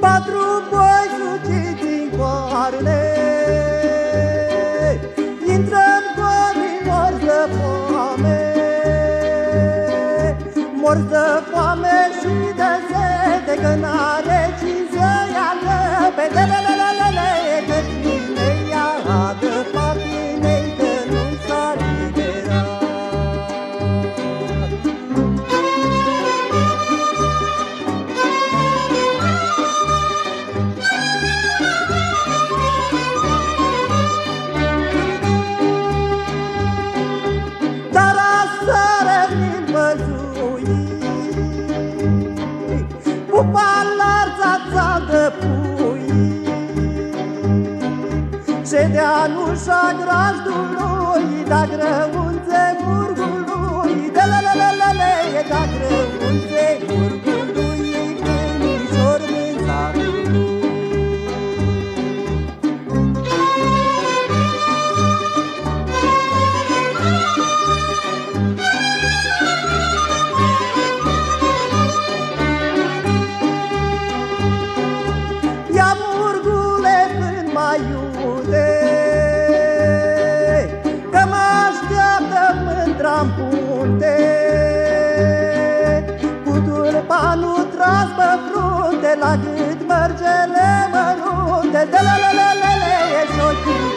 Padre Bojo de Guimbarne Mor de foame și de sete Că n-are cine Ce de anușa grajdul lui, da grăunțe burgul lui, de la la la la le, da grăunțe mai iude Că mă așteaptă mândra-n punte. Cu tulpanul tras pe frunte La gât mărgele mărunte. De la la la la